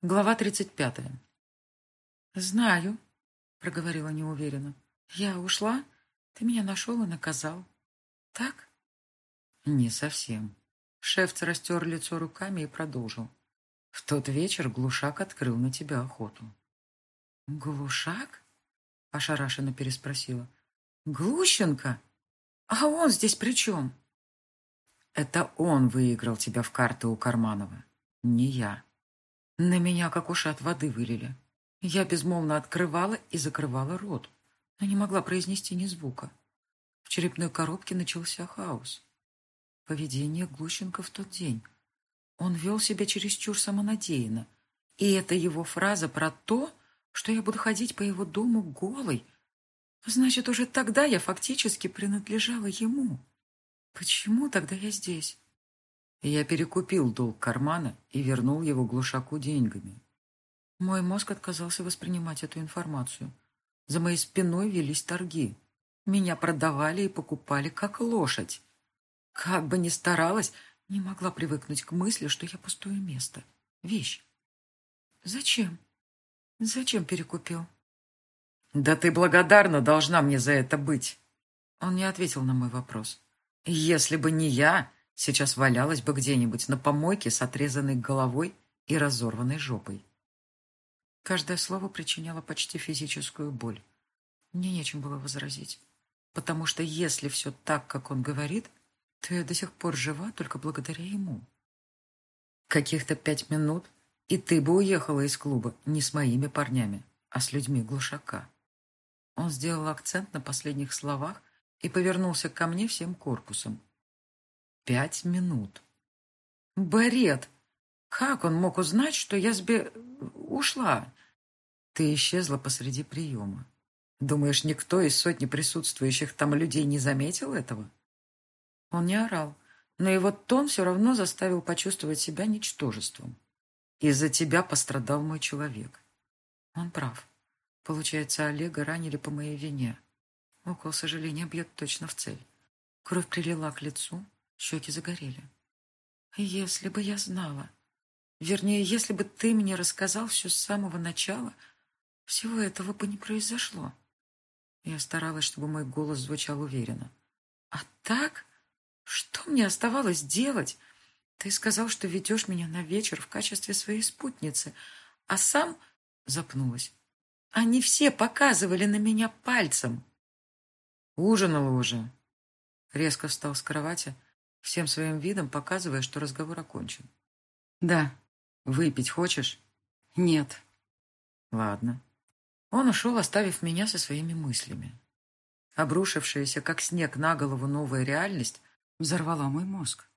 Глава тридцать пятая. «Знаю», — проговорила неуверенно. «Я ушла, ты меня нашел и наказал. Так?» «Не совсем». Шефц растер лицо руками и продолжил. «В тот вечер Глушак открыл на тебя охоту». «Глушак?» — ошарашенно переспросила. «Глущенко? А он здесь при чем?» «Это он выиграл тебя в карты у Карманова, не я». На меня как уши от воды вылили. Я безмолвно открывала и закрывала рот, но не могла произнести ни звука. В черепной коробке начался хаос. Поведение Глущенко в тот день. Он вел себя чересчур самонадеянно. И это его фраза про то, что я буду ходить по его дому голой. Значит, уже тогда я фактически принадлежала ему. Почему тогда я здесь? Я перекупил долг кармана и вернул его глушаку деньгами. Мой мозг отказался воспринимать эту информацию. За моей спиной велись торги. Меня продавали и покупали как лошадь. Как бы ни старалась, не могла привыкнуть к мысли, что я пустое место. Вещь. Зачем? Зачем перекупил? Да ты благодарна должна мне за это быть. Он не ответил на мой вопрос. Если бы не я, сейчас валялась бы где-нибудь на помойке с отрезанной головой и разорванной жопой. Каждое слово причиняло почти физическую боль. Мне нечем было возразить, потому что если все так, как он говорит, то я до сих пор жива только благодаря ему. Каких-то пять минут, и ты бы уехала из клуба не с моими парнями, а с людьми глушака. Он сделал акцент на последних словах и повернулся ко мне всем корпусом, Пять минут. Барет! Как он мог узнать, что я сбе... ушла? Ты исчезла посреди приема. Думаешь, никто из сотни присутствующих там людей не заметил этого? Он не орал, но его тон все равно заставил почувствовать себя ничтожеством. Из-за тебя пострадал мой человек. Он прав. Получается, Олега ранили по моей вине. Укол сожаления бьет точно в цель. Кровь прилила к лицу, Щеки загорели. «Если бы я знала, вернее, если бы ты мне рассказал все с самого начала, всего этого бы не произошло». Я старалась, чтобы мой голос звучал уверенно. «А так? Что мне оставалось делать? Ты сказал, что ведешь меня на вечер в качестве своей спутницы, а сам...» Запнулась. «Они все показывали на меня пальцем». «Ужинала уже». Резко встал с кровати, всем своим видом показывая, что разговор окончен. «Да. Выпить хочешь?» «Нет». «Ладно». Он ушел, оставив меня со своими мыслями. Обрушившаяся, как снег на голову, новая реальность взорвала мой мозг.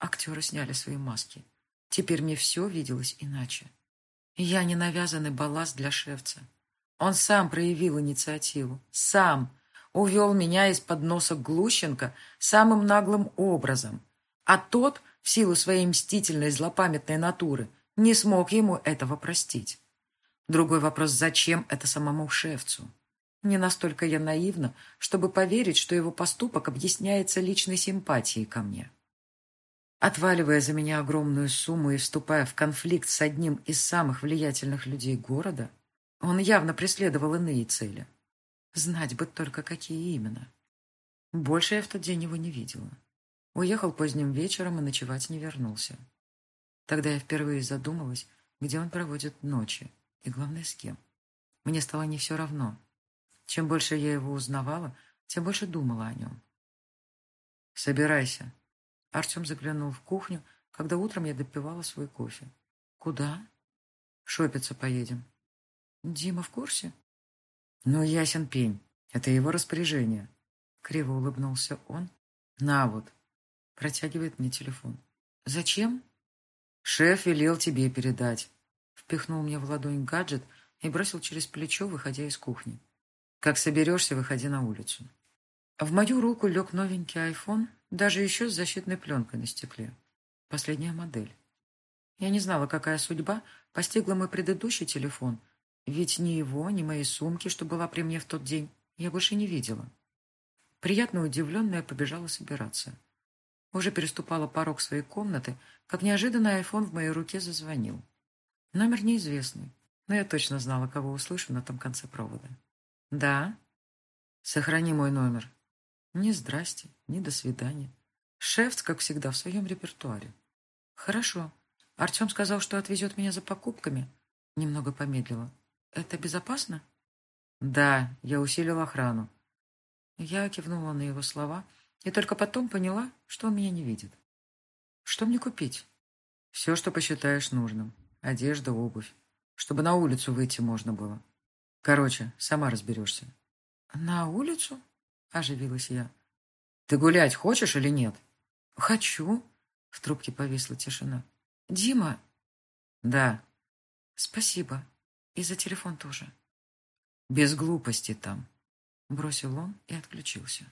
Актеры сняли свои маски. Теперь мне все виделось иначе. Я не навязанный балласт для шефца. Он сам проявил инициативу. Сам увел меня из-под носа Глущенко самым наглым образом, а тот, в силу своей мстительной злопамятной натуры, не смог ему этого простить. Другой вопрос, зачем это самому шефцу? Не настолько я наивна, чтобы поверить, что его поступок объясняется личной симпатией ко мне. Отваливая за меня огромную сумму и вступая в конфликт с одним из самых влиятельных людей города, он явно преследовал иные цели – Знать бы только, какие именно. Больше я в тот день его не видела. Уехал поздним вечером и ночевать не вернулся. Тогда я впервые задумалась, где он проводит ночи, и, главное, с кем. Мне стало не все равно. Чем больше я его узнавала, тем больше думала о нем. «Собирайся». Артем заглянул в кухню, когда утром я допивала свой кофе. «Куда?» «Шопиться поедем». «Дима в курсе?» «Ну, ясен пень. Это его распоряжение». Криво улыбнулся он. «На вот». Протягивает мне телефон. «Зачем?» «Шеф велел тебе передать». Впихнул мне в ладонь гаджет и бросил через плечо, выходя из кухни. «Как соберешься, выходи на улицу». В мою руку лег новенький айфон, даже еще с защитной пленкой на стекле. Последняя модель. Я не знала, какая судьба постигла мой предыдущий телефон — ведь ни его, ни моей сумки, что была при мне в тот день, я больше не видела. Приятно удивленная побежала собираться. Уже переступала порог своей комнаты, как неожиданно айфон в моей руке зазвонил. Номер неизвестный, но я точно знала, кого услышу на том конце провода. «Да?» «Сохрани мой номер». Ни здрасте, ни до свидания. Шефц, как всегда, в своем репертуаре. «Хорошо. Артем сказал, что отвезет меня за покупками». Немного помедлила. «Это безопасно?» «Да, я усилил охрану». Я кивнула на его слова и только потом поняла, что он меня не видит. «Что мне купить?» «Все, что посчитаешь нужным. Одежда, обувь. Чтобы на улицу выйти можно было. Короче, сама разберешься». «На улицу?» – оживилась я. «Ты гулять хочешь или нет?» «Хочу». В трубке повисла тишина. «Дима?» «Да». «Спасибо. И за телефон тоже». «Без глупости там», — бросил он и отключился.